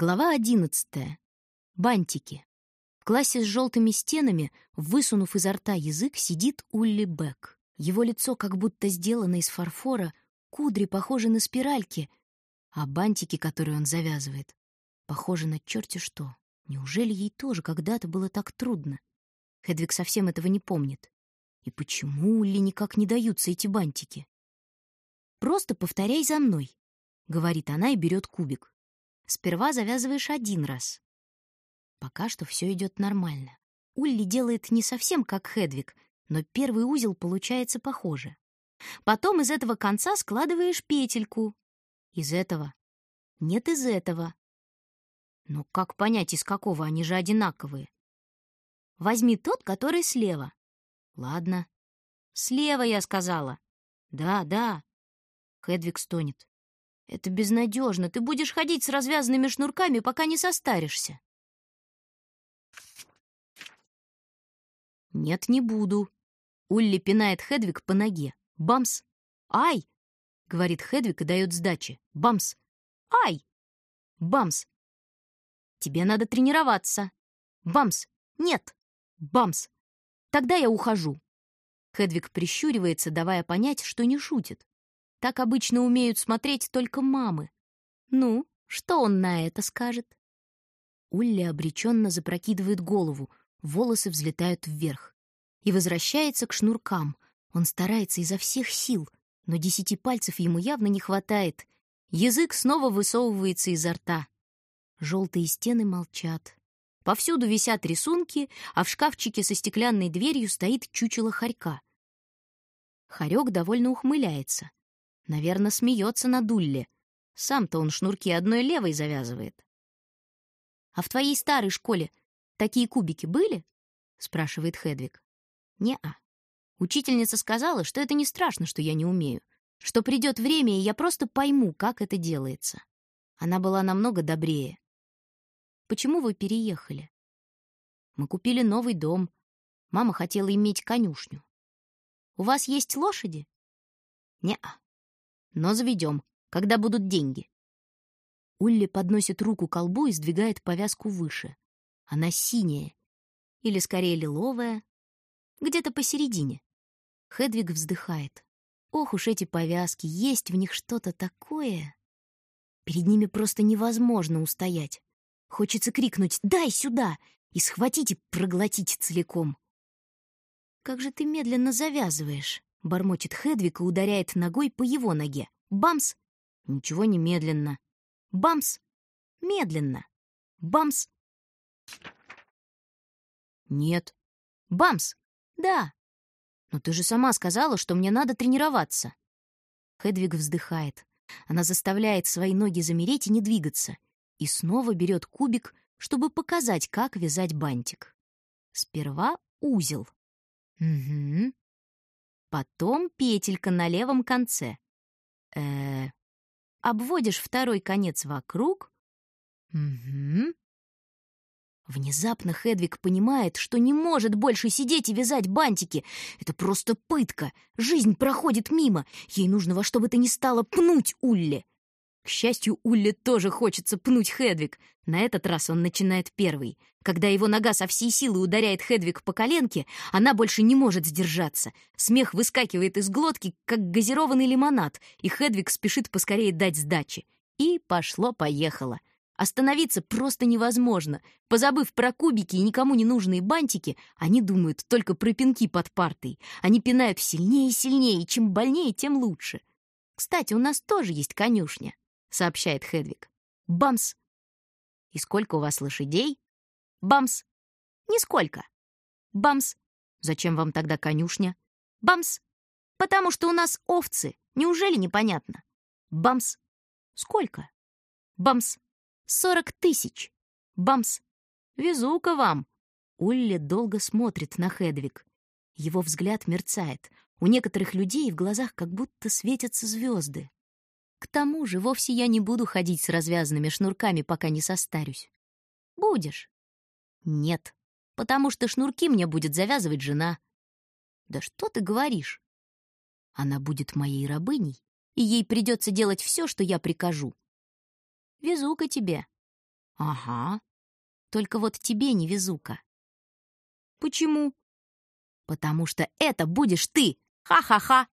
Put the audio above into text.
Глава одиннадцатая. Бантики. В классе с желтыми стенами, высунув изо рта язык, сидит Улли Бек. Его лицо как будто сделано из фарфора, кудри похожи на спиральки, а бантики, которые он завязывает, похожи на черти что. Неужели ей тоже когда-то было так трудно? Хедвиг совсем этого не помнит. И почему Улли никак не даются эти бантики? «Просто повторяй за мной», — говорит она и берет кубик. Сперва завязываешь один раз. Пока что все идет нормально. Улли делает не совсем как Хедвиг, но первый узел получается похоже. Потом из этого конца складываешь петельку. Из этого. Нет, из этого. Но как понять, из какого? Они же одинаковые. Возьми тот, который слева. Ладно. Слева, я сказала. Да, да. Хедвиг стонет. Это безнадежно. Ты будешь ходить с развязанными шнурками, пока не состаришься. Нет, не буду. Улли пинает Хедвиг по ноге. Бамс. Ай! Говорит Хедвиг и дает сдачи. Бамс. Ай! Бамс. Тебе надо тренироваться. Бамс. Нет. Бамс. Тогда я ухожу. Хедвиг прищуривается, давая понять, что не шутит. Так обычно умеют смотреть только мамы. Ну, что он на это скажет? Улли обреченно запрокидывает голову, волосы взлетают вверх. И возвращается к шнуркам. Он старается изо всех сил, но десяти пальцев ему явно не хватает. Язык снова высовывается изо рта. Желтые стены молчат. Повсюду висят рисунки, а в шкафчике со стеклянной дверью стоит чучело хорька. Хорек довольно ухмыляется. Наверное, смеется на Дулле. Сам-то он шнурки одной левой завязывает. «А в твоей старой школе такие кубики были?» — спрашивает Хедвиг. «Не-а. Учительница сказала, что это не страшно, что я не умею, что придет время, и я просто пойму, как это делается. Она была намного добрее. Почему вы переехали? Мы купили новый дом. Мама хотела иметь конюшню. У вас есть лошади? Не-а но заведем, когда будут деньги. Улли подносит руку к колбу и сдвигает повязку выше. Она синяя. Или скорее лиловая. Где-то посередине. Хедвиг вздыхает. Ох уж эти повязки, есть в них что-то такое. Перед ними просто невозможно устоять. Хочется крикнуть «Дай сюда!» и схватить и проглотить целиком. «Как же ты медленно завязываешь!» Бормочет Хедвиг и ударяет ногой по его ноге. Бамс! Ничего не медленно. Бамс! Медленно. Бамс! Нет. Бамс! Да. Но ты же сама сказала, что мне надо тренироваться. Хедвиг вздыхает. Она заставляет свои ноги замереть и не двигаться. И снова берет кубик, чтобы показать, как вязать бантик. Сперва узел. Угу. Потом петелька на левом конце. Э, -э обводишь второй конец вокруг. Угу. Внезапно Хедвиг понимает, что не может больше сидеть и вязать бантики. Это просто пытка. Жизнь проходит мимо. Ей нужно во что бы то ни стало пнуть Улли. Счастью, Улле тоже хочется пнуть Хедвиг. На этот раз он начинает первый. Когда его нога со всей силы ударяет Хедвиг по коленке, она больше не может сдержаться. Смех выскакивает из глотки, как газированный лимонад, и Хедвиг спешит поскорее дать сдачи. И пошло-поехало. Остановиться просто невозможно. Позабыв про кубики и никому не нужные бантики, они думают только про пинки под партой. Они пинают сильнее и сильнее, и чем больнее, тем лучше. Кстати, у нас тоже есть конюшня. — сообщает Хедвиг. «Бамс!» «И сколько у вас лошадей?» «Бамс!» «Нисколько!» «Бамс!» «Зачем вам тогда конюшня?» «Бамс!» «Потому что у нас овцы! Неужели непонятно?» «Бамс!» «Сколько?» «Бамс!» «Сорок тысяч!» «Бамс!» «Везука вам!» Улли долго смотрит на Хедвиг. Его взгляд мерцает. У некоторых людей в глазах как будто светятся звезды. К тому же вовсе я не буду ходить с развязанными шнурками, пока не состарюсь. Будешь? Нет, потому что шнурки мне будет завязывать жена. Да что ты говоришь? Она будет моей рабыней, и ей придется делать все, что я прикажу. Везука тебе. Ага. Только вот тебе не везука. Почему? Потому что это будешь ты. Ха-ха-ха.